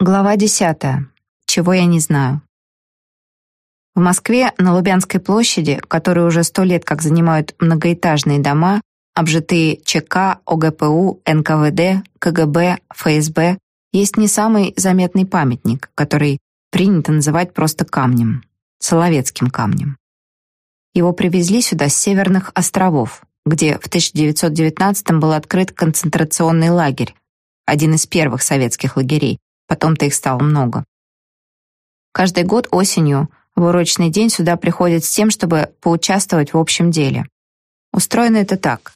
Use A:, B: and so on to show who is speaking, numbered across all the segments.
A: Глава 10. Чего я не знаю. В Москве на Лубянской площади, которую уже сто лет как занимают многоэтажные дома, обжитые ЧК, ОГПУ, НКВД, КГБ, ФСБ, есть не самый заметный памятник, который принято называть просто камнем, Соловецким камнем. Его привезли сюда с северных островов, где в 1919 был открыт концентрационный лагерь, один из первых советских лагерей, Потом-то их стало много. Каждый год осенью в урочный день сюда приходят с тем, чтобы поучаствовать в общем деле. Устроено это так.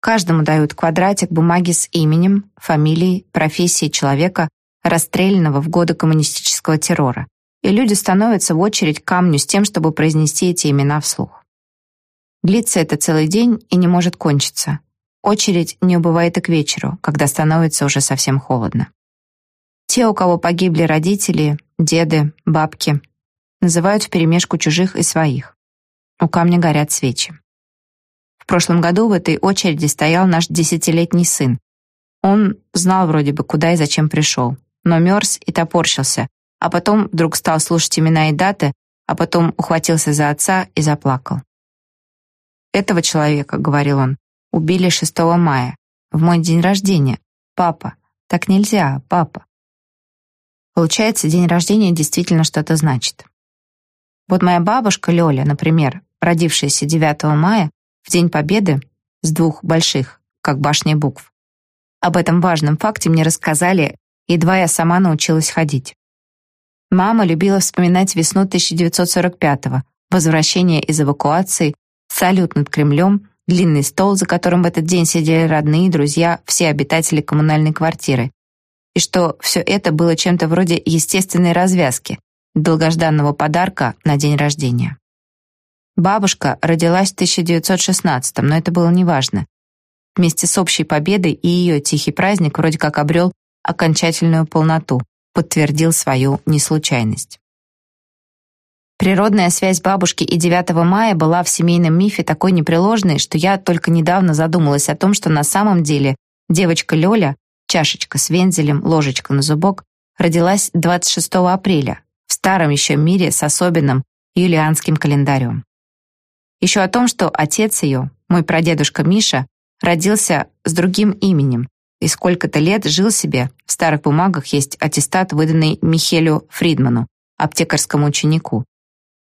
A: Каждому дают квадратик бумаги с именем, фамилией, профессией человека, расстрелянного в годы коммунистического террора, и люди становятся в очередь к камню с тем, чтобы произнести эти имена вслух. Длится это целый день и не может кончиться. Очередь не убывает и к вечеру, когда становится уже совсем холодно. Те, у кого погибли родители, деды, бабки, называют вперемешку чужих и своих. У камня горят свечи. В прошлом году в этой очереди стоял наш десятилетний сын. Он знал вроде бы, куда и зачем пришел, но мерз и топорщился, а потом вдруг стал слушать имена и даты, а потом ухватился за отца и заплакал. «Этого человека, — говорил он, — убили 6 мая, в мой день рождения. Папа, так нельзя, папа. Получается, день рождения действительно что-то значит. Вот моя бабушка Лёля, например, родившаяся 9 мая, в День Победы, с двух больших, как башни букв. Об этом важном факте мне рассказали, едва я сама научилась ходить. Мама любила вспоминать весну 1945-го, возвращение из эвакуации, салют над Кремлем, длинный стол, за которым в этот день сидели родные, друзья, все обитатели коммунальной квартиры, и что все это было чем-то вроде естественной развязки, долгожданного подарка на день рождения. Бабушка родилась в 1916 но это было неважно. Вместе с общей победой и ее тихий праздник вроде как обрел окончательную полноту, подтвердил свою неслучайность. Природная связь бабушки и 9 мая была в семейном мифе такой непреложной, что я только недавно задумалась о том, что на самом деле девочка Лёля чашечка с вензелем, ложечка на зубок, родилась 26 апреля в старом еще мире с особенным юлианским календарем. Еще о том, что отец ее, мой прадедушка Миша, родился с другим именем и сколько-то лет жил себе, в старых бумагах есть аттестат, выданный Михелю Фридману, аптекарскому ученику.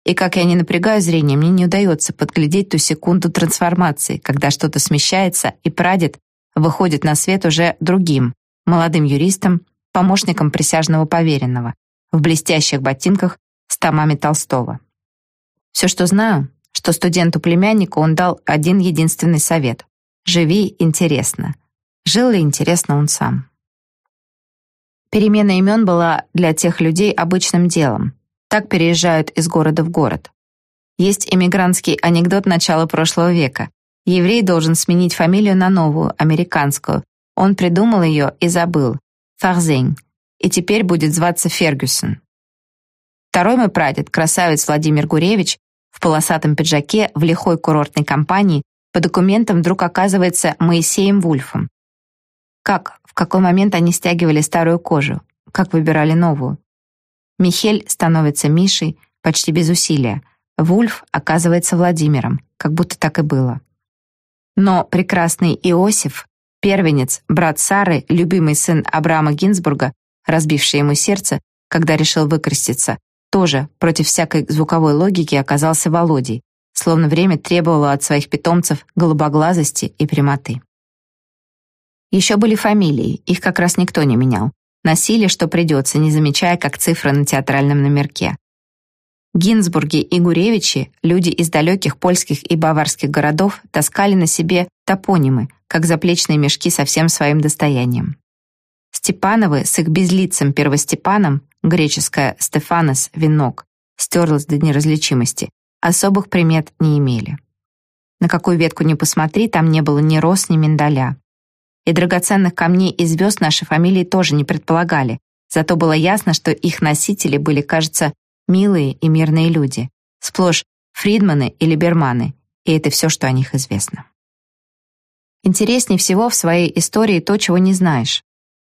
A: И как я не напрягаю зрение, мне не удается подглядеть ту секунду трансформации, когда что-то смещается, и прадед выходит на свет уже другим, молодым юристом, помощником присяжного поверенного, в блестящих ботинках с томами Толстого. Все, что знаю, что студенту-племяннику он дал один единственный совет — «Живи интересно». Жил ли интересно он сам? Перемена имен была для тех людей обычным делом. Так переезжают из города в город. Есть эмигрантский анекдот начала прошлого века. Еврей должен сменить фамилию на новую, американскую. Он придумал ее и забыл. Фарзень. И теперь будет зваться Фергюсон. Второй мой прадед, красавец Владимир Гуревич, в полосатом пиджаке в лихой курортной компании по документам вдруг оказывается Моисеем Вульфом. Как, в какой момент они стягивали старую кожу? Как выбирали новую? Михель становится Мишей почти без усилия. Вульф оказывается Владимиром, как будто так и было. Но прекрасный Иосиф, первенец, брат Сары, любимый сын Абрама Гинзбурга, разбивший ему сердце, когда решил выкреститься, тоже против всякой звуковой логики оказался Володей, словно время требовало от своих питомцев голубоглазости и прямоты. Еще были фамилии, их как раз никто не менял. Носили, что придется, не замечая, как цифры на театральном номерке. Гинзбурги и Гуревичи, люди из далеких польских и баварских городов, таскали на себе топонимы, как заплечные мешки со всем своим достоянием. Степановы с их безлицым первостепаном, греческое «стефанос» — венок, стерлось до неразличимости, особых примет не имели. На какую ветку ни посмотри, там не было ни роз, ни миндаля. И драгоценных камней и звезд наши фамилии тоже не предполагали, зато было ясно, что их носители были, кажется, милые и мирные люди, сплошь Фридманы или Берманы, и это все, что о них известно. Интереснее всего в своей истории то, чего не знаешь.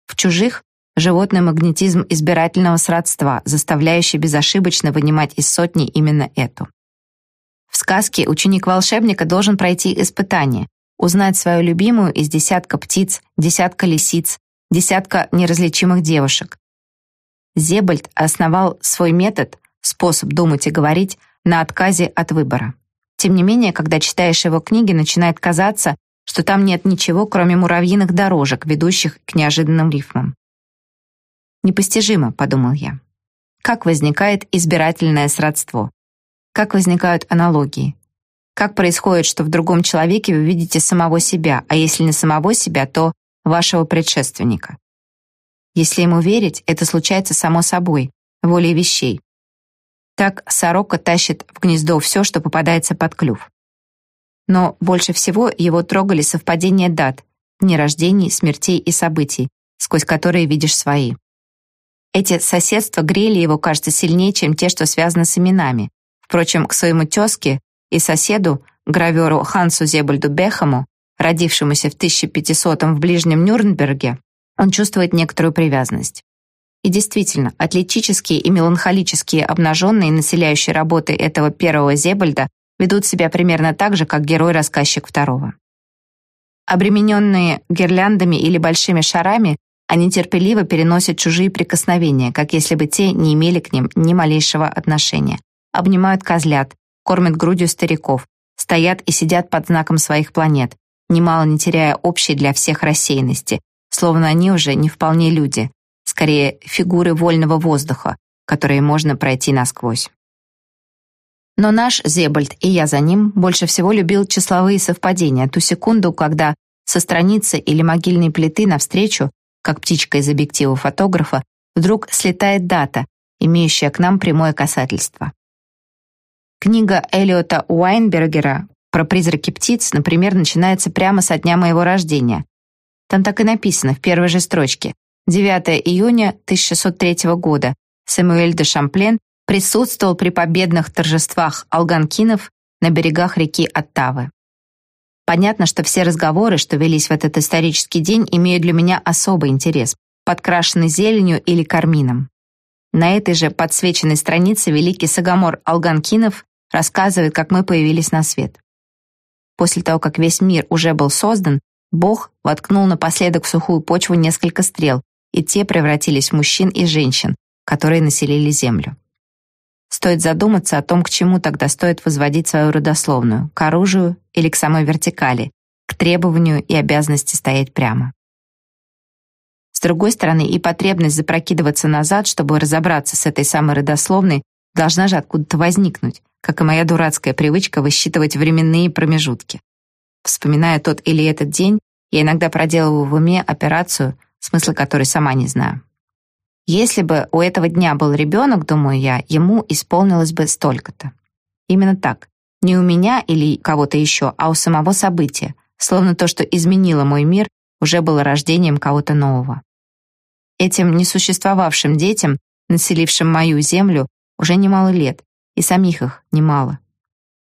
A: В чужих животный магнетизм избирательного сродства, заставляющий безошибочно вынимать из сотни именно эту. В сказке ученик волшебника должен пройти испытание, узнать свою любимую из десятка птиц, десятка лисиц, десятка неразличимых девушек. Зебальд основал свой метод, способ думать и говорить, на отказе от выбора. Тем не менее, когда читаешь его книги, начинает казаться, что там нет ничего, кроме муравьиных дорожек, ведущих к неожиданным рифмам. «Непостижимо», — подумал я. Как возникает избирательное сродство? Как возникают аналогии? Как происходит, что в другом человеке вы видите самого себя, а если не самого себя, то вашего предшественника? Если ему верить, это случается само собой, волей вещей. Так сорока тащит в гнездо все, что попадается под клюв. Но больше всего его трогали совпадения дат, дней рождений, смертей и событий, сквозь которые видишь свои. Эти соседства грели его, кажется, сильнее, чем те, что связаны с именами. Впрочем, к своему тезке и соседу, граверу Хансу Зебальду Бехаму, родившемуся в 1500 в ближнем Нюрнберге, он чувствует некоторую привязанность. И действительно, атлетические и меланхолические обнаженные, населяющие работы этого первого Зебальда, ведут себя примерно так же, как герой-рассказчик второго. Обремененные гирляндами или большими шарами, они терпеливо переносят чужие прикосновения, как если бы те не имели к ним ни малейшего отношения. Обнимают козлят, кормят грудью стариков, стоят и сидят под знаком своих планет, немало не теряя общей для всех рассеянности, словно они уже не вполне люди, скорее фигуры вольного воздуха, которые можно пройти насквозь. Но наш Зебальд, и я за ним, больше всего любил числовые совпадения, ту секунду, когда со страницы или могильной плиты навстречу, как птичка из объектива фотографа, вдруг слетает дата, имеющая к нам прямое касательство. Книга Элиота Уайнбергера про призраки птиц, например, начинается прямо со дня моего рождения. Там так и написано в первой же строчке. 9 июня 1603 года. Самуэль де Шамплен присутствовал при победных торжествах алганкинов на берегах реки Оттавы. Понятно, что все разговоры, что велись в этот исторический день, имеют для меня особый интерес, подкрашены зеленью или кармином. На этой же подсвеченной странице великий Сагамор Алганкинов рассказывает, как мы появились на свет. После того, как весь мир уже был создан, Бог воткнул напоследок в сухую почву несколько стрел, и те превратились в мужчин и женщин, которые населили землю. Стоит задуматься о том, к чему тогда стоит возводить свою родословную, к оружию или к самой вертикали, к требованию и обязанности стоять прямо. С другой стороны, и потребность запрокидываться назад, чтобы разобраться с этой самой родословной, должна же откуда-то возникнуть, как и моя дурацкая привычка высчитывать временные промежутки. Вспоминая тот или этот день, я иногда проделываю в уме операцию, смысла которой сама не знаю. Если бы у этого дня был ребенок, думаю я, ему исполнилось бы столько-то. Именно так. Не у меня или кого-то еще, а у самого события, словно то, что изменило мой мир, уже было рождением кого-то нового. Этим несуществовавшим детям, населившим мою землю, уже немало лет, и самих их немало.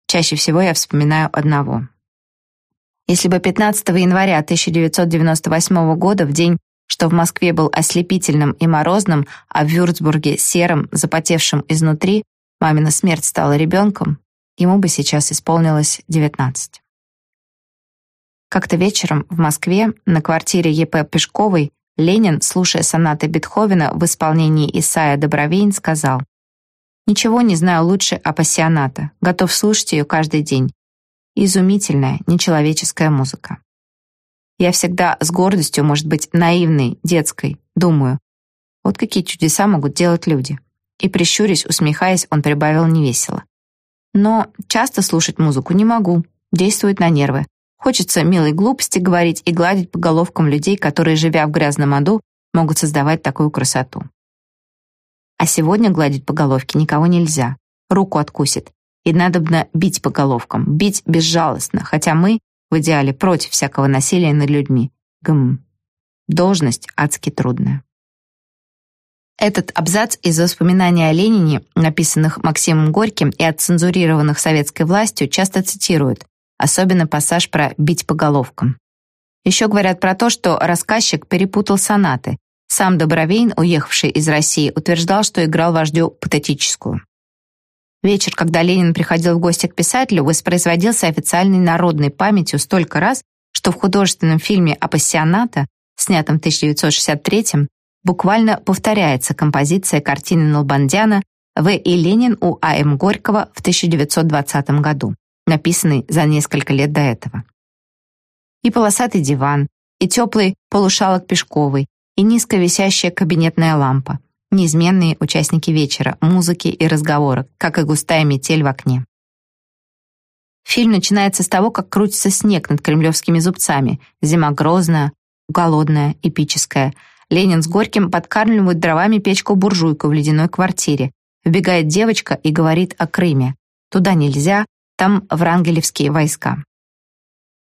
A: Чаще всего я вспоминаю одного. Если бы 15 января 1998 года, в день что в Москве был ослепительным и морозным, а в Вюрцбурге серым, запотевшим изнутри, мамина смерть стала ребенком, ему бы сейчас исполнилось 19. Как-то вечером в Москве на квартире Е.П. Пешковой Ленин, слушая сонаты Бетховена в исполнении Исаия Добровейна, сказал «Ничего не знаю лучше апассионата, готов слушать ее каждый день. Изумительная, нечеловеческая музыка». Я всегда с гордостью, может быть, наивной, детской, думаю, вот какие чудеса могут делать люди. И прищурясь, усмехаясь, он прибавил невесело. Но часто слушать музыку не могу, действует на нервы. Хочется милой глупости говорить и гладить по головкам людей, которые, живя в грязном аду, могут создавать такую красоту. А сегодня гладить по головке никого нельзя. Руку откусит. И надобно бить по головкам, бить безжалостно, хотя мы, в идеале против всякого насилия над людьми. Гм. Должность адски трудная. Этот абзац из воспоминаний о Ленине, написанных Максимом Горьким и отцензурированных советской властью, часто цитируют, особенно пассаж про «бить по головкам». Еще говорят про то, что рассказчик перепутал сонаты, Сам Добровейн, уехавший из России, утверждал, что играл вождю патетическую. Вечер, когда Ленин приходил в гости к писателю, воспроизводился официальной народной памятью столько раз, что в художественном фильме «Апассионата», снятом в 1963 буквально повторяется композиция картины Налбандяна «В. и Ленин у А.М. Горького» в 1920 году, написанной за несколько лет до этого. И полосатый диван, и теплый полушалок Пешковой, и низко висящая кабинетная лампа, неизменные участники вечера, музыки и разговорок, как и густая метель в окне. Фильм начинается с того, как крутится снег над кремлевскими зубцами. Зима грозная, голодная, эпическая. Ленин с Горьким подкармливают дровами печку-буржуйку в ледяной квартире. Вбегает девочка и говорит о Крыме. Туда нельзя, там врангелевские войска.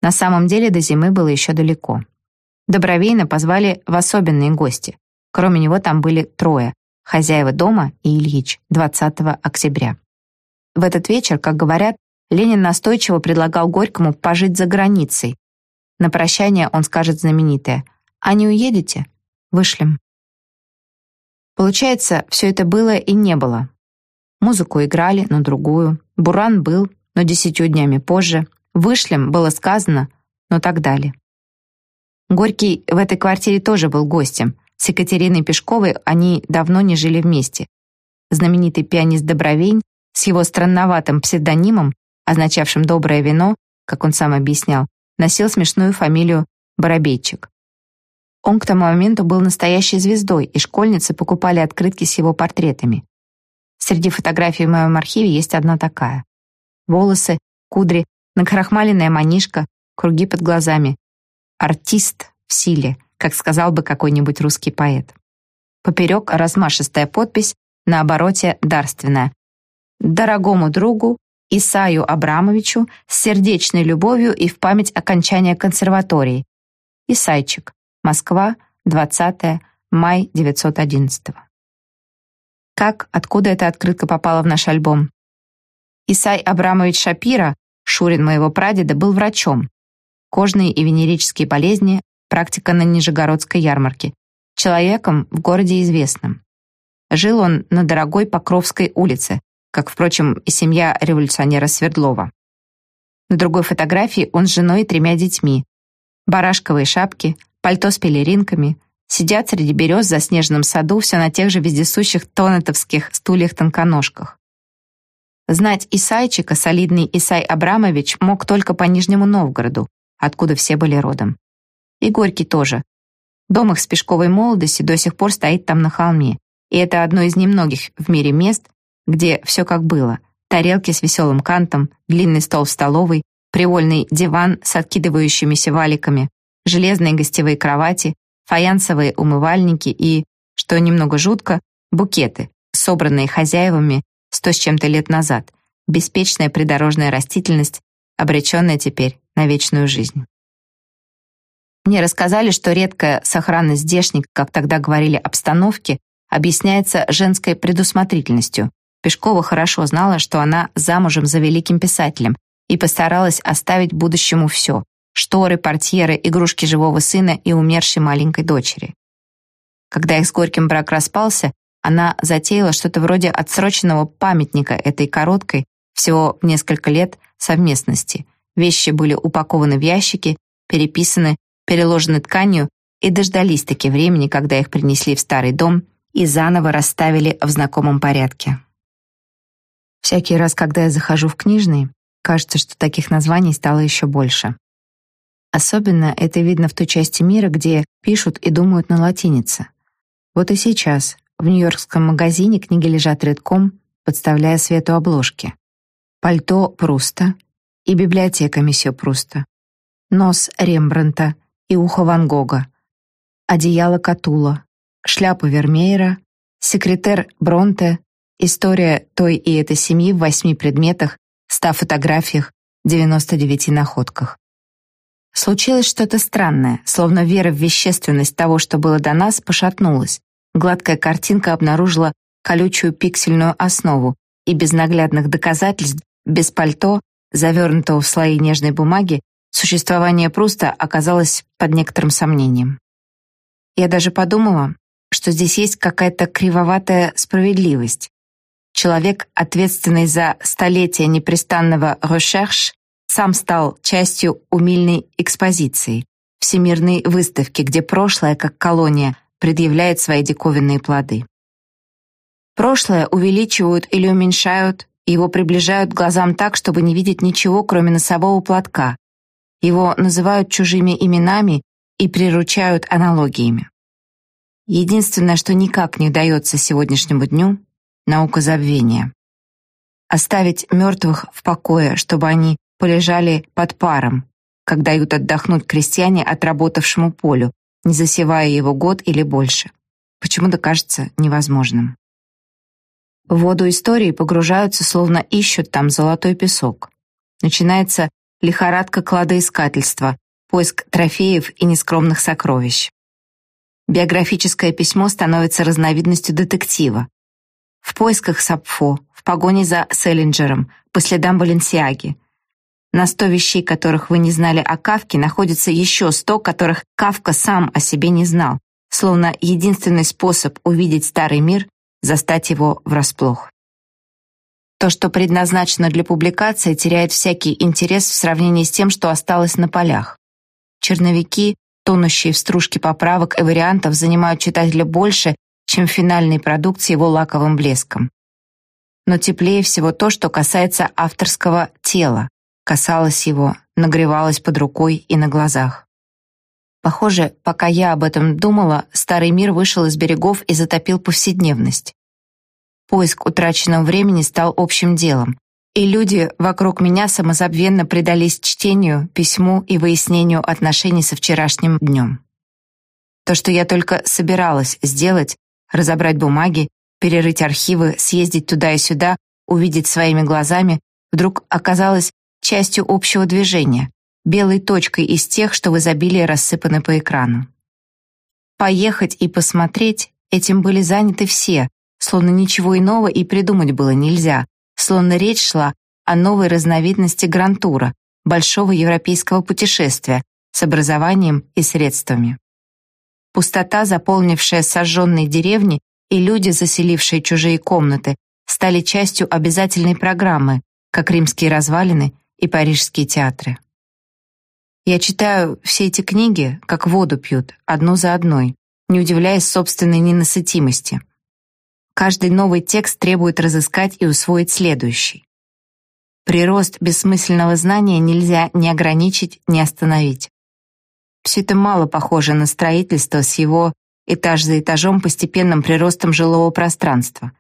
A: На самом деле до зимы было еще далеко. Добровейна позвали в особенные гости. Кроме него там были трое — хозяева дома и Ильич, 20 октября. В этот вечер, как говорят, Ленин настойчиво предлагал Горькому пожить за границей. На прощание он скажет знаменитое «А не уедете? Вышлем». Получается, все это было и не было. Музыку играли, но другую. Буран был, но десятью днями позже. Вышлем было сказано, но так далее. Горький в этой квартире тоже был гостем. С Екатериной Пешковой они давно не жили вместе. Знаменитый пианист Добровень с его странноватым псевдонимом, означавшим «доброе вино», как он сам объяснял, носил смешную фамилию Боробейчик. Он к тому моменту был настоящей звездой, и школьницы покупали открытки с его портретами. Среди фотографий в моем архиве есть одна такая. Волосы, кудри, накрахмаленная манишка, круги под глазами, Артист в силе, как сказал бы какой-нибудь русский поэт. Поперек размашистая подпись, на обороте дарственная. «Дорогому другу Исаю Абрамовичу с сердечной любовью и в память окончания консерватории. Исайчик. Москва, 20 май 911 Как, откуда эта открытка попала в наш альбом? Исай Абрамович Шапира, Шурин моего прадеда, был врачом, кожные и венерические болезни, практика на Нижегородской ярмарке, человеком в городе известным. Жил он на дорогой Покровской улице, как, впрочем, и семья революционера Свердлова. На другой фотографии он с женой и тремя детьми. Барашковые шапки, пальто с пелеринками, сидят среди берез в заснеженном саду все на тех же вездесущих тонетовских стульях-тонконожках. Знать Исайчика солидный Исай Абрамович мог только по Нижнему Новгороду, откуда все были родом. И Горький тоже. Дом их с Пешковой молодости до сих пор стоит там на холме, и это одно из немногих в мире мест, где все как было. Тарелки с веселым кантом, длинный стол в столовой, привольный диван с откидывающимися валиками, железные гостевые кровати, фаянсовые умывальники и, что немного жутко, букеты, собранные хозяевами сто с чем-то лет назад, беспечная придорожная растительность, обреченная теперь на вечную жизнь. Мне рассказали, что редкая сохранность здешней, как тогда говорили, обстановки объясняется женской предусмотрительностью. Пешкова хорошо знала, что она замужем за великим писателем и постаралась оставить будущему все — шторы, портьеры, игрушки живого сына и умершей маленькой дочери. Когда их с Горьким брак распался, она затеяла что-то вроде отсроченного памятника этой короткой, всего несколько лет, совместности, Вещи были упакованы в ящики, переписаны, переложены тканью и дождались таки времени, когда их принесли в старый дом и заново расставили в знакомом порядке. Всякий раз, когда я захожу в книжный, кажется, что таких названий стало еще больше. Особенно это видно в той части мира, где пишут и думают на латинице. Вот и сейчас в нью-йоркском магазине книги лежат редком, подставляя свету обложки. Пальто Пруста, и библиотека месье Пруста, нос Рембранта и ухо Ван Гога, одеяло Катула, шляпу Вермеера, секретер Бронте, история той и этой семьи в восьми предметах, ста фотографиях, 99 находках. Случилось что-то странное, словно вера в вещественность того, что было до нас, пошатнулась. Гладкая картинка обнаружила колючую пиксельную основу, и без наглядных доказательств, без пальто, завернутого в слои нежной бумаги, существование Пруста оказалось под некоторым сомнением. Я даже подумала, что здесь есть какая-то кривоватая справедливость. Человек, ответственный за столетия непрестанного «recherche», сам стал частью умильной экспозиции, всемирной выставки, где прошлое, как колония, предъявляет свои диковинные плоды. Прошлое увеличивают или уменьшают, его приближают к глазам так, чтобы не видеть ничего, кроме носового платка. Его называют чужими именами и приручают аналогиями. Единственное, что никак не удается сегодняшнему дню — наука забвения. Оставить мертвых в покое, чтобы они полежали под паром, как дают отдохнуть крестьяне отработавшему полю, не засевая его год или больше. Почему-то кажется невозможным. В воду истории погружаются, словно ищут там золотой песок. Начинается лихорадка кладоискательства, поиск трофеев и нескромных сокровищ. Биографическое письмо становится разновидностью детектива. В поисках Сапфо, в погоне за Селлинджером, по следам Баленсиаги. На сто вещей, которых вы не знали о Кавке, находится еще сто, которых Кавка сам о себе не знал, словно единственный способ увидеть старый мир — застать его врасплох. То, что предназначено для публикации, теряет всякий интерес в сравнении с тем, что осталось на полях. Черновики тонущие в стружке поправок и вариантов, занимают читателя больше, чем финальный продукт с его лаковым блеском. Но теплее всего то, что касается авторского тела, касалось его, нагревалось под рукой и на глазах. Похоже, пока я об этом думала, старый мир вышел из берегов и затопил повседневность. Поиск утраченного времени стал общим делом, и люди вокруг меня самозабвенно предались чтению, письму и выяснению отношений со вчерашним днем. То, что я только собиралась сделать, разобрать бумаги, перерыть архивы, съездить туда и сюда, увидеть своими глазами, вдруг оказалось частью общего движения, белой точкой из тех, что в изобилии рассыпаны по экрану. Поехать и посмотреть этим были заняты все, словно ничего иного и придумать было нельзя, словно речь шла о новой разновидности грантура, большого европейского путешествия с образованием и средствами. Пустота, заполнившая сожженные деревни, и люди, заселившие чужие комнаты, стали частью обязательной программы, как римские развалины и парижские театры. Я читаю все эти книги, как воду пьют, одну за одной, не удивляясь собственной ненасытимости — Каждый новый текст требует разыскать и усвоить следующий. Прирост бессмысленного знания нельзя ни ограничить, ни остановить. Все это мало похоже на строительство с его этаж за этажом постепенным приростом жилого пространства.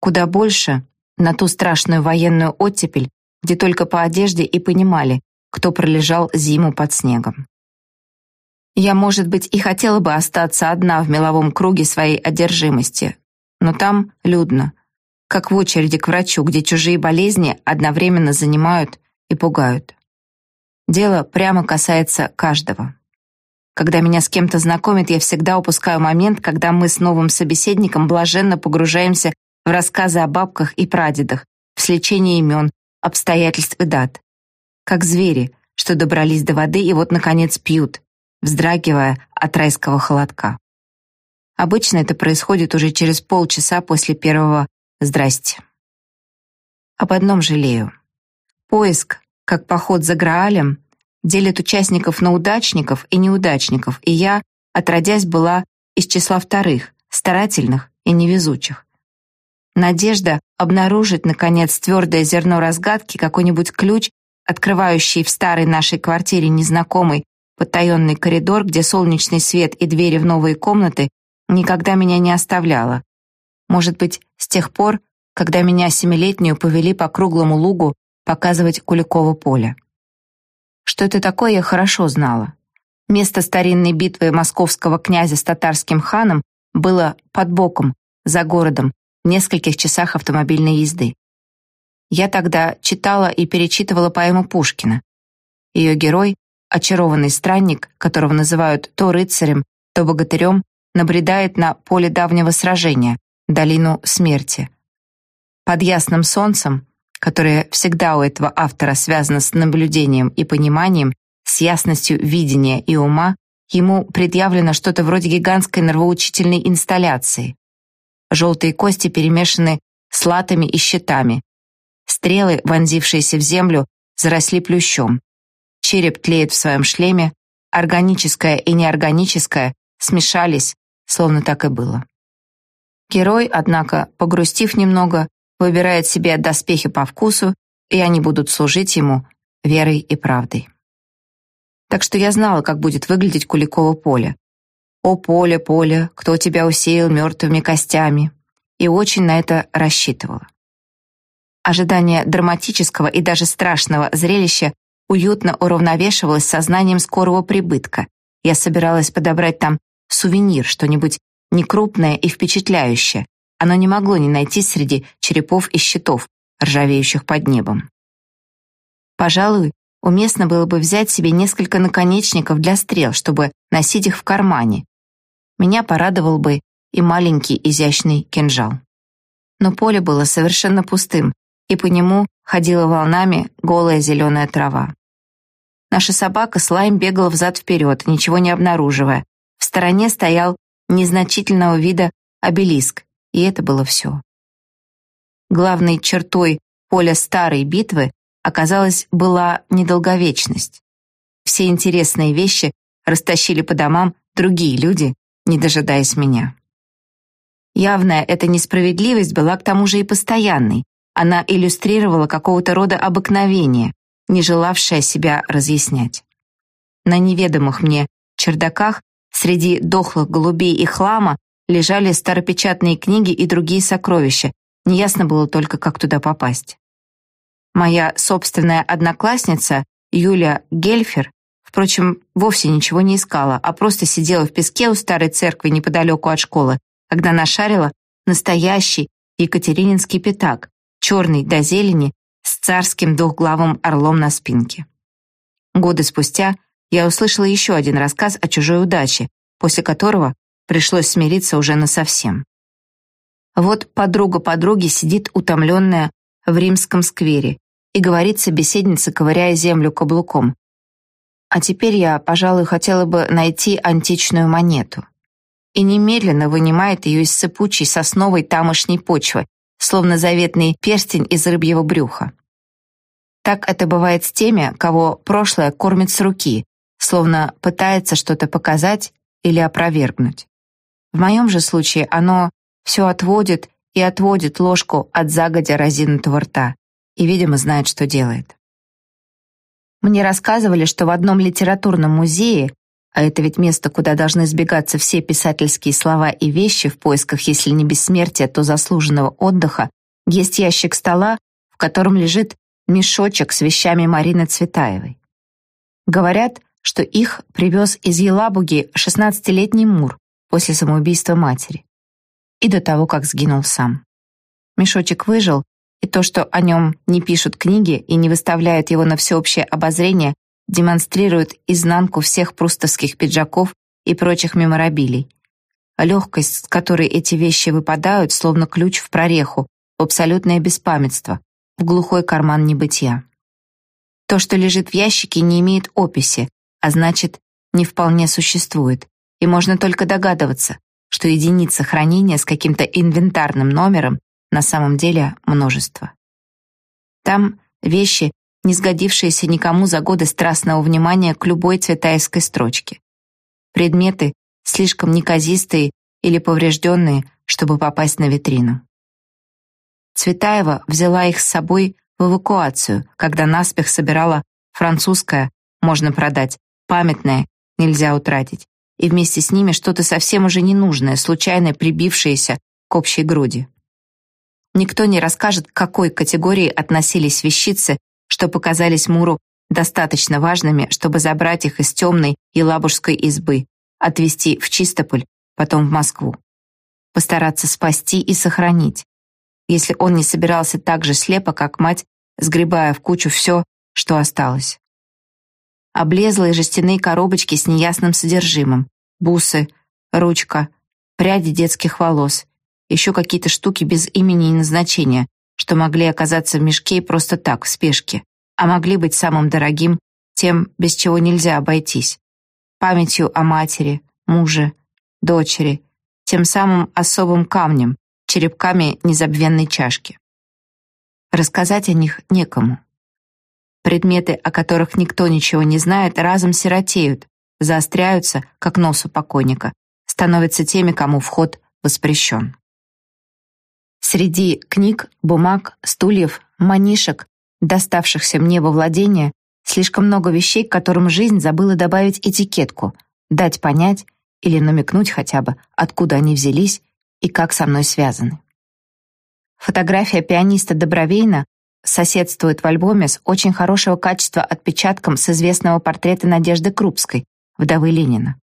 A: Куда больше на ту страшную военную оттепель, где только по одежде и понимали, кто пролежал зиму под снегом. Я, может быть, и хотела бы остаться одна в меловом круге своей одержимости, но там людно, как в очереди к врачу, где чужие болезни одновременно занимают и пугают. Дело прямо касается каждого. Когда меня с кем-то знакомят, я всегда упускаю момент, когда мы с новым собеседником блаженно погружаемся в рассказы о бабках и прадедах, в сличение имен, обстоятельств и дат. Как звери, что добрались до воды и вот, наконец, пьют, вздрагивая от райского холодка. Обычно это происходит уже через полчаса после первого «здрасте». Об одном жалею. Поиск, как поход за Граалем, делит участников на удачников и неудачников, и я, отродясь, была из числа вторых, старательных и невезучих. Надежда обнаружить, наконец, твердое зерно разгадки, какой-нибудь ключ, открывающий в старой нашей квартире незнакомый потаенный коридор, где солнечный свет и двери в новые комнаты никогда меня не оставляла. Может быть, с тех пор, когда меня семилетнюю повели по круглому лугу показывать Куликово поле. Что это такое, я хорошо знала. Место старинной битвы московского князя с татарским ханом было под боком, за городом, в нескольких часах автомобильной езды. Я тогда читала и перечитывала поэму Пушкина. Ее герой, очарованный странник, которого называют то рыцарем, то богатырем, набредает на поле давнего сражения, долину смерти. Под ясным солнцем, которое всегда у этого автора связано с наблюдением и пониманием, с ясностью видения и ума, ему предъявлено что-то вроде гигантской нравоучительной инсталляции. Желтые кости перемешаны с латами и щитами. Стрелы, вонзившиеся в землю, заросли плющом. Череп тлеет в своем шлеме, органическое и неорганическое смешались, словно так и было. Герой, однако, погрустив немного, выбирает себе доспехи по вкусу, и они будут служить ему верой и правдой. Так что я знала, как будет выглядеть Куликово поле. «О, поле, поле, кто тебя усеял мертвыми костями?» И очень на это рассчитывала. Ожидание драматического и даже страшного зрелища уютно уравновешивалось сознанием скорого прибытка. Я собиралась подобрать там сувенир, что-нибудь некрупное и впечатляющее. Оно не могло не найтись среди черепов и щитов, ржавеющих под небом. Пожалуй, уместно было бы взять себе несколько наконечников для стрел, чтобы носить их в кармане. Меня порадовал бы и маленький изящный кинжал. Но поле было совершенно пустым, и по нему ходила волнами голая зеленая трава. Наша собака Слайм бегала взад-вперед, ничего не обнаруживая. Стороне стоял незначительного вида обелиск, и это было все. Главной чертой поля старой битвы оказалось была недолговечность. Все интересные вещи растащили по домам другие люди, не дожидаясь меня. Явная эта несправедливость была к тому же и постоянной. Она иллюстрировала какого-то рода обыкновение, не желавшее себя разъяснять. На неведомых мне чердаках среди дохлых голубей и хлама лежали старопечатные книги и другие сокровища, неясно было только, как туда попасть. Моя собственная одноклассница, Юля Гельфер, впрочем, вовсе ничего не искала, а просто сидела в песке у старой церкви неподалеку от школы, когда нашарила настоящий екатерининский пятак, черный до зелени, с царским двухглавым орлом на спинке. Годы спустя я услышала еще один рассказ о чужой удаче, после которого пришлось смириться уже насовсем. Вот подруга подруги сидит утомленная в римском сквере и говорит собеседнице, ковыряя землю каблуком. А теперь я, пожалуй, хотела бы найти античную монету. И немедленно вынимает ее из сыпучей сосновой тамошней почвы, словно заветный перстень из рыбьего брюха. Так это бывает с теми, кого прошлое кормит с руки, словно пытается что-то показать или опровергнуть. В моем же случае оно все отводит и отводит ложку от загодя разинутого рта и, видимо, знает, что делает. Мне рассказывали, что в одном литературном музее, а это ведь место, куда должны сбегаться все писательские слова и вещи в поисках, если не бессмертия, то заслуженного отдыха, есть ящик стола, в котором лежит мешочек с вещами Марины Цветаевой. Говорят, что их привез из Елабуги 16-летний Мур после самоубийства матери и до того, как сгинул сам. Мешочек выжил, и то, что о нем не пишут книги и не выставляют его на всеобщее обозрение, демонстрирует изнанку всех прустовских пиджаков и прочих меморабилий. Легкость, с которой эти вещи выпадают, словно ключ в прореху, в абсолютное беспамятство, в глухой карман небытия. То, что лежит в ящике, не имеет описи, а значит, не вполне существует, и можно только догадываться, что единица хранения с каким-то инвентарным номером на самом деле множество. Там вещи, не сгодившиеся никому за годы страстного внимания к любой цветаевской строчке. Предметы, слишком неказистые или поврежденные, чтобы попасть на витрину. Цветаева взяла их с собой в эвакуацию, когда наспех собирала французское, можно продать, памятное, нельзя утратить, и вместе с ними что-то совсем уже ненужное, случайно прибившееся к общей груди. Никто не расскажет, к какой категории относились вещицы, что показались Муру достаточно важными, чтобы забрать их из темной елабужской избы, отвезти в Чистополь, потом в Москву. Постараться спасти и сохранить, если он не собирался так же слепо, как мать, сгребая в кучу все, что осталось облезлые жестяные коробочки с неясным содержимым, бусы, ручка, пряди детских волос, еще какие-то штуки без имени и назначения, что могли оказаться в мешке просто так, в спешке, а могли быть самым дорогим, тем, без чего нельзя обойтись. памятью о матери, муже, дочери, тем самым особым камнем, черепками незабвенной чашки. Рассказать о них некому. Предметы, о которых никто ничего не знает, разом сиротеют, заостряются, как нос у покойника, становятся теми, кому вход воспрещен. Среди книг, бумаг, стульев, манишек, доставшихся мне во владение, слишком много вещей, к которым жизнь забыла добавить этикетку, дать понять или намекнуть хотя бы, откуда они взялись и как со мной связаны. Фотография пианиста Добровейна соседствует в альбоме с очень хорошего качества отпечатком с известного портрета Надежды Крупской, вдовы Ленина.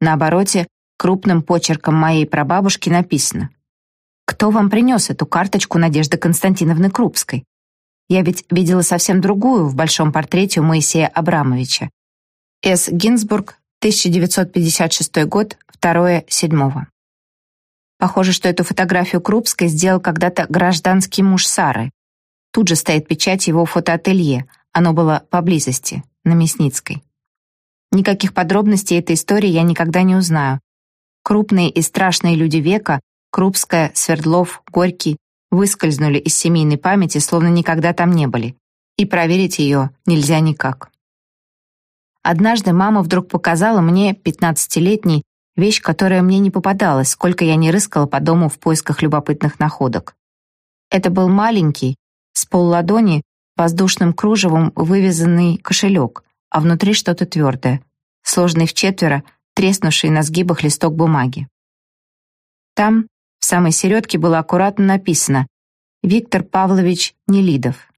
A: На обороте крупным почерком моей прабабушки написано «Кто вам принес эту карточку Надежды Константиновны Крупской? Я ведь видела совсем другую в большом портрете у Моисея Абрамовича. С. Гинзбург, 1956 год, 2-7. Похоже, что эту фотографию Крупской сделал когда-то гражданский муж Сары. Тут же стоит печать его фотоателье. Оно было поблизости, на Мясницкой. Никаких подробностей этой истории я никогда не узнаю. Крупные и страшные люди века, Крупская, Свердлов, Горький, выскользнули из семейной памяти, словно никогда там не были. И проверить ее нельзя никак. Однажды мама вдруг показала мне, пятнадцатилетней, вещь, которая мне не попадалась, сколько я не рыскала по дому в поисках любопытных находок. Это был маленький, с полладони, воздушным кружевом вывязанный кошелек, а внутри что-то твердое, сложный в четверо, треснувший на сгибах листок бумаги. Там, в самой середке, было аккуратно написано «Виктор Павлович Нелидов».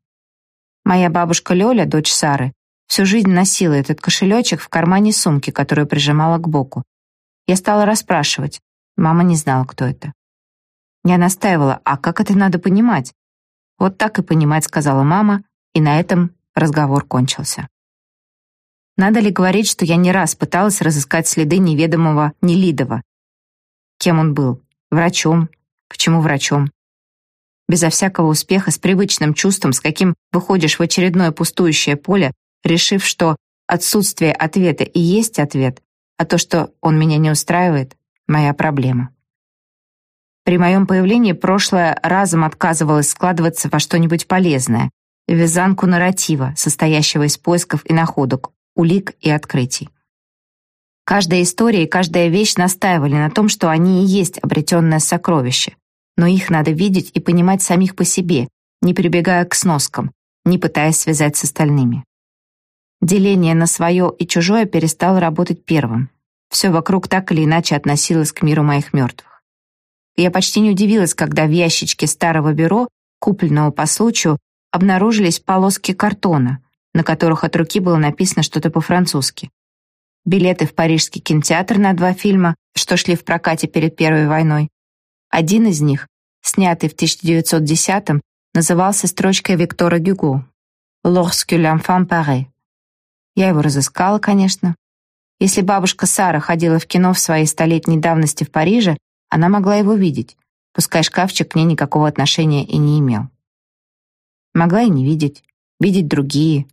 A: Моя бабушка Лёля, дочь Сары, всю жизнь носила этот кошелечек в кармане сумки, которую прижимала к боку. Я стала расспрашивать. Мама не знала, кто это. Я настаивала, а как это надо понимать? Вот так и понимать, сказала мама, и на этом разговор кончился. Надо ли говорить, что я не раз пыталась разыскать следы неведомого Нелидова? Кем он был? Врачом? Почему врачом? Безо всякого успеха, с привычным чувством, с каким выходишь в очередное пустующее поле, решив, что отсутствие ответа и есть ответ, а то, что он меня не устраивает, моя проблема. При моем появлении прошлое разом отказывалось складываться во что-нибудь полезное, вязанку нарратива, состоящего из поисков и находок, улик и открытий. Каждая история и каждая вещь настаивали на том, что они и есть обретенное сокровище, но их надо видеть и понимать самих по себе, не прибегая к сноскам, не пытаясь связать с остальными. Деление на свое и чужое перестало работать первым. Все вокруг так или иначе относилось к миру моих мертвых. Я почти не удивилась, когда в ящичке старого бюро, купленного по случаю, обнаружились полоски картона, на которых от руки было написано что-то по-французски. Билеты в парижский кинотеатр на два фильма, что шли в прокате перед Первой войной. Один из них, снятый в 1910-м, назывался строчкой Виктора Гюго «Lorsque l'enfant paraît». Я его разыскала, конечно. Если бабушка Сара ходила в кино в своей столетней давности в Париже, она могла его видеть, пускай шкафчик к ней никакого отношения и не имел. Могла и не видеть, видеть другие.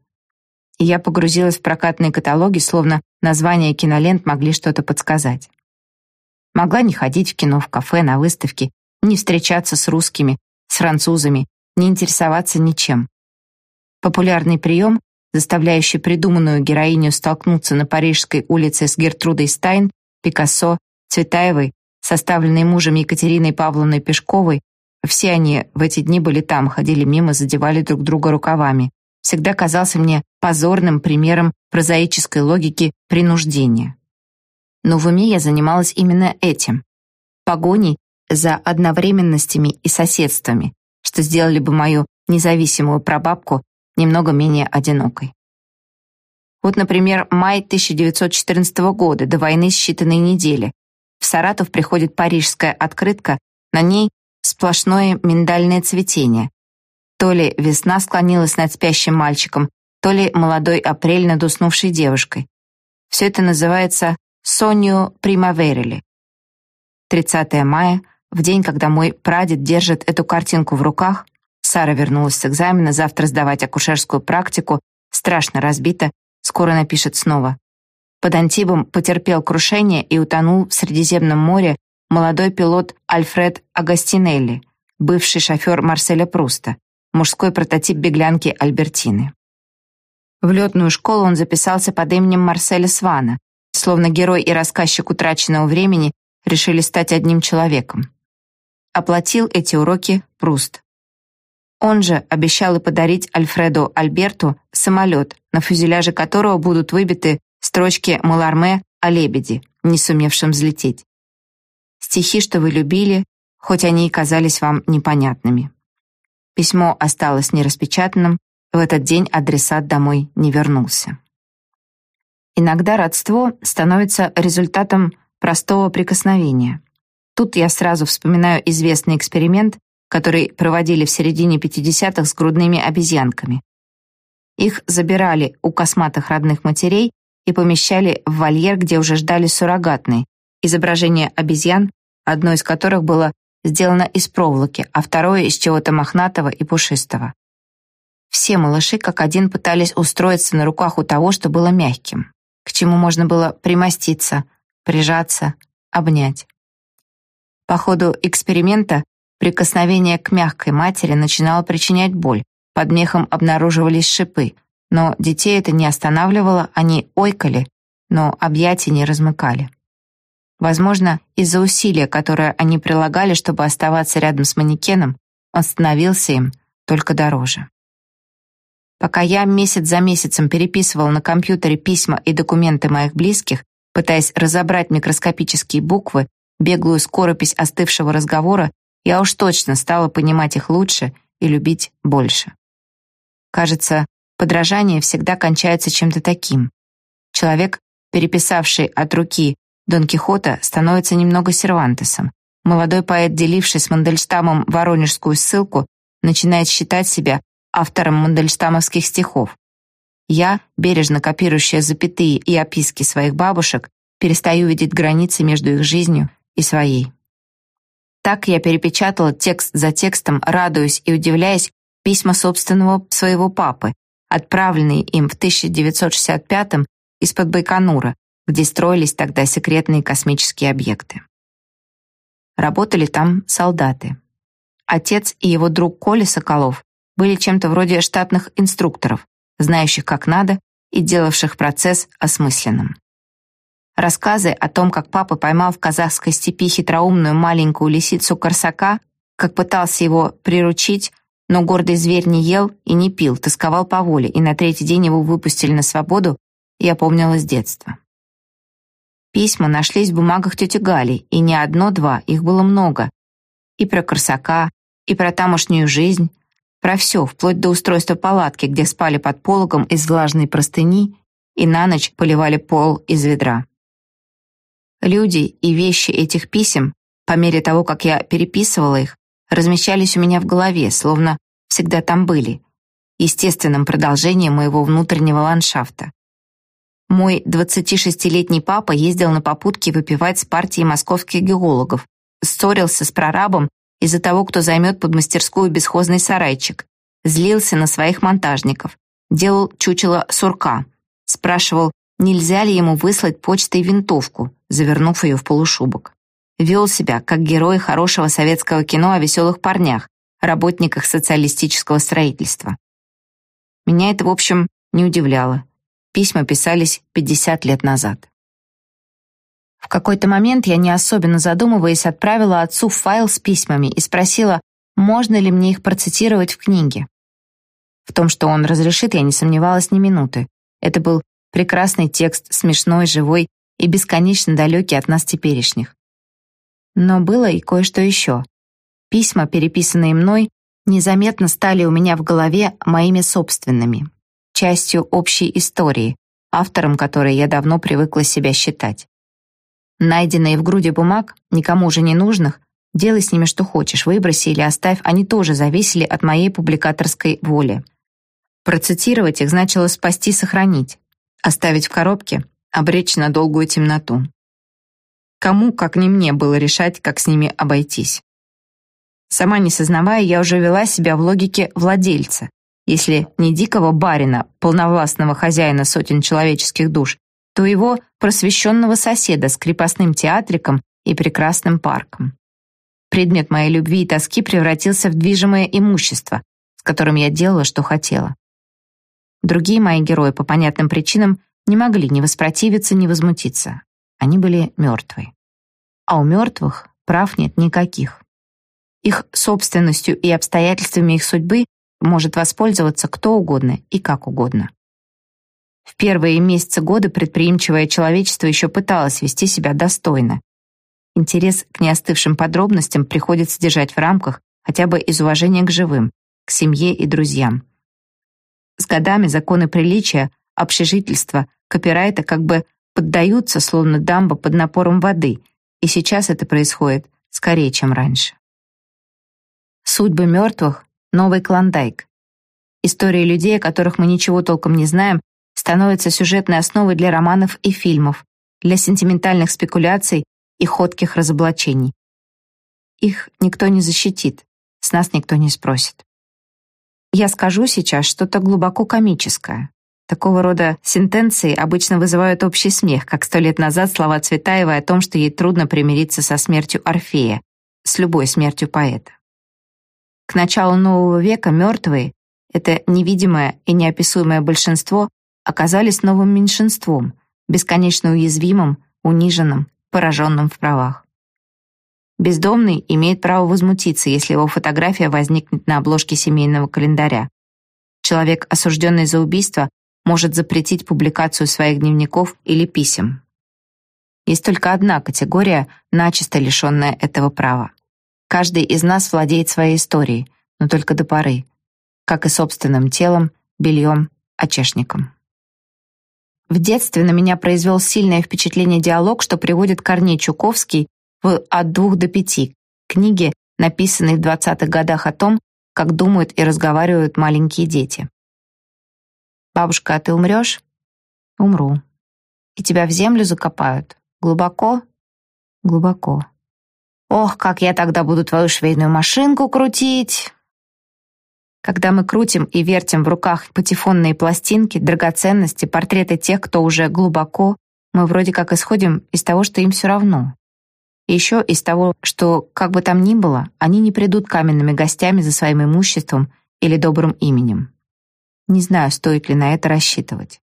A: И я погрузилась в прокатные каталоги, словно названия кинолент могли что-то подсказать. Могла не ходить в кино, в кафе, на выставки, не встречаться с русскими, с французами, не интересоваться ничем. Популярный прием заставляющий придуманную героиню столкнуться на Парижской улице с Гертрудой Стайн, Пикассо, Цветаевой, составленной мужем Екатериной Павловной Пешковой, все они в эти дни были там, ходили мимо, задевали друг друга рукавами. Всегда казался мне позорным примером прозаической логики принуждения. Но в уме я занималась именно этим. Погоней за одновременностями и соседствами, что сделали бы мою независимую прабабку немного менее одинокой. Вот, например, май 1914 года, до войны считанные недели. В Саратов приходит парижская открытка, на ней сплошное миндальное цветение. То ли весна склонилась над спящим мальчиком, то ли молодой апрель над уснувшей девушкой. Все это называется «Сонью примаверили». 30 мая, в день, когда мой прадед держит эту картинку в руках, Сара вернулась с экзамена, завтра сдавать акушерскую практику, страшно разбита, скоро напишет снова. Под Антибом потерпел крушение и утонул в Средиземном море молодой пилот Альфред Агастинелли, бывший шофер Марселя Пруста, мужской прототип беглянки Альбертины. В летную школу он записался под именем Марселя Свана, словно герой и рассказчик утраченного времени решили стать одним человеком. Оплатил эти уроки Пруст. Он же обещал и подарить Альфреду Альберту самолет, на фюзеляже которого будут выбиты строчки Маларме о лебеде, не сумевшем взлететь. Стихи, что вы любили, хоть они и казались вам непонятными. Письмо осталось нераспечатанным, в этот день адресат домой не вернулся. Иногда родство становится результатом простого прикосновения. Тут я сразу вспоминаю известный эксперимент, который проводили в середине 50-х с грудными обезьянками. Их забирали у косматых родных матерей и помещали в вольер, где уже ждали суррогатные, изображение обезьян, одно из которых было сделано из проволоки, а второе из чего-то мохнатого и пушистого. Все малыши как один пытались устроиться на руках у того, что было мягким, к чему можно было примоститься, прижаться, обнять. По ходу эксперимента прикосновение к мягкой матери начинало причинять боль, под мехом обнаруживались шипы, но детей это не останавливало, они ойкали, но объятия не размыкали. Возможно, из-за усилия, которое они прилагали, чтобы оставаться рядом с манекеном, он становился им только дороже. Пока я месяц за месяцем переписывал на компьютере письма и документы моих близких, пытаясь разобрать микроскопические буквы, беглую скоропись остывшего разговора, я уж точно стала понимать их лучше и любить больше. Кажется, подражание всегда кончается чем-то таким. Человек, переписавший от руки Дон Кихота, становится немного Сервантесом. Молодой поэт, деливший с Мандельштамом воронежскую ссылку, начинает считать себя автором мандельштамовских стихов. Я, бережно копирующая запятые и описки своих бабушек, перестаю видеть границы между их жизнью и своей. Так я перепечатала текст за текстом, радуясь и удивляясь письма собственного своего папы, отправленные им в 1965-м из-под Байконура, где строились тогда секретные космические объекты. Работали там солдаты. Отец и его друг Коля Соколов были чем-то вроде штатных инструкторов, знающих как надо и делавших процесс осмысленным. Рассказы о том, как папа поймал в казахской степи хитроумную маленькую лисицу корсака, как пытался его приручить, но гордый зверь не ел и не пил, тосковал по воле, и на третий день его выпустили на свободу, я помнила с детства. Письма нашлись в бумагах тети Гали, и не одно-два, их было много. И про корсака, и про тамошнюю жизнь, про все, вплоть до устройства палатки, где спали под пологом из влажной простыни и на ночь поливали пол из ведра. Люди и вещи этих писем, по мере того, как я переписывала их, размещались у меня в голове, словно всегда там были, естественным продолжением моего внутреннего ландшафта. Мой 26-летний папа ездил на попутки выпивать с партией московских геологов, ссорился с прорабом из-за того, кто займет под мастерскую бесхозный сарайчик, злился на своих монтажников, делал чучело сурка, спрашивал, нельзя ли ему выслать почтой винтовку, завернув ее в полушубок. Вел себя, как герой хорошего советского кино о веселых парнях, работниках социалистического строительства. Меня это, в общем, не удивляло. Письма писались 50 лет назад. В какой-то момент я, не особенно задумываясь, отправила отцу файл с письмами и спросила, можно ли мне их процитировать в книге. В том, что он разрешит, я не сомневалась ни минуты. Это был прекрасный текст, смешной, живой и бесконечно далекий от нас теперешних. Но было и кое-что еще. Письма, переписанные мной, незаметно стали у меня в голове моими собственными, частью общей истории, автором которой я давно привыкла себя считать. Найденные в груди бумаг, никому уже не нужных, делай с ними что хочешь, выброси или оставь, они тоже зависели от моей публикаторской воли. Процитировать их значило спасти, сохранить. Оставить в коробке — обречь на долгую темноту. Кому, как не мне, было решать, как с ними обойтись. Сама не сознавая, я уже вела себя в логике владельца, если не дикого барина, полновластного хозяина сотен человеческих душ, то его просвещенного соседа с крепостным театриком и прекрасным парком. Предмет моей любви и тоски превратился в движимое имущество, с которым я делала, что хотела. Другие мои герои по понятным причинам не могли ни воспротивиться, ни возмутиться. Они были мертвы. А у мертвых прав нет никаких. Их собственностью и обстоятельствами их судьбы может воспользоваться кто угодно и как угодно. В первые месяцы года предприимчивое человечество еще пыталось вести себя достойно. Интерес к неостывшим подробностям приходится держать в рамках хотя бы из уважения к живым, к семье и друзьям. С годами законы приличия, общежительства, копирайта как бы поддаются, словно дамба под напором воды, и сейчас это происходит скорее, чем раньше. Судьбы мертвых — новый клондайк. Истории людей, о которых мы ничего толком не знаем, становятся сюжетной основой для романов и фильмов, для сентиментальных спекуляций и ходких разоблачений. Их никто не защитит, с нас никто не спросит. Я скажу сейчас что-то глубоко комическое. Такого рода сентенции обычно вызывают общий смех, как сто лет назад слова Цветаевой о том, что ей трудно примириться со смертью Орфея, с любой смертью поэта. К началу нового века мертвые, это невидимое и неописуемое большинство, оказались новым меньшинством, бесконечно уязвимым, униженным, пораженным в правах. Бездомный имеет право возмутиться, если его фотография возникнет на обложке семейного календаря. Человек, осужденный за убийство, может запретить публикацию своих дневников или писем. Есть только одна категория, начисто лишенная этого права. Каждый из нас владеет своей историей, но только до поры, как и собственным телом, бельем, очешником. В детстве на меня произвел сильное впечатление диалог, что приводит Корней Чуковский в «От двух до пяти» книге, написанной в 20-х годах о том, как думают и разговаривают маленькие дети. «Бабушка, а ты умрешь?» «Умру». «И тебя в землю закопают? Глубоко?» «Глубоко». «Ох, как я тогда буду твою швейную машинку крутить!» Когда мы крутим и вертим в руках патефонные пластинки, драгоценности, портреты тех, кто уже глубоко, мы вроде как исходим из того, что им все равно. И еще из того, что, как бы там ни было, они не придут каменными гостями за своим имуществом или добрым именем. Не знаю, стоит ли на это рассчитывать.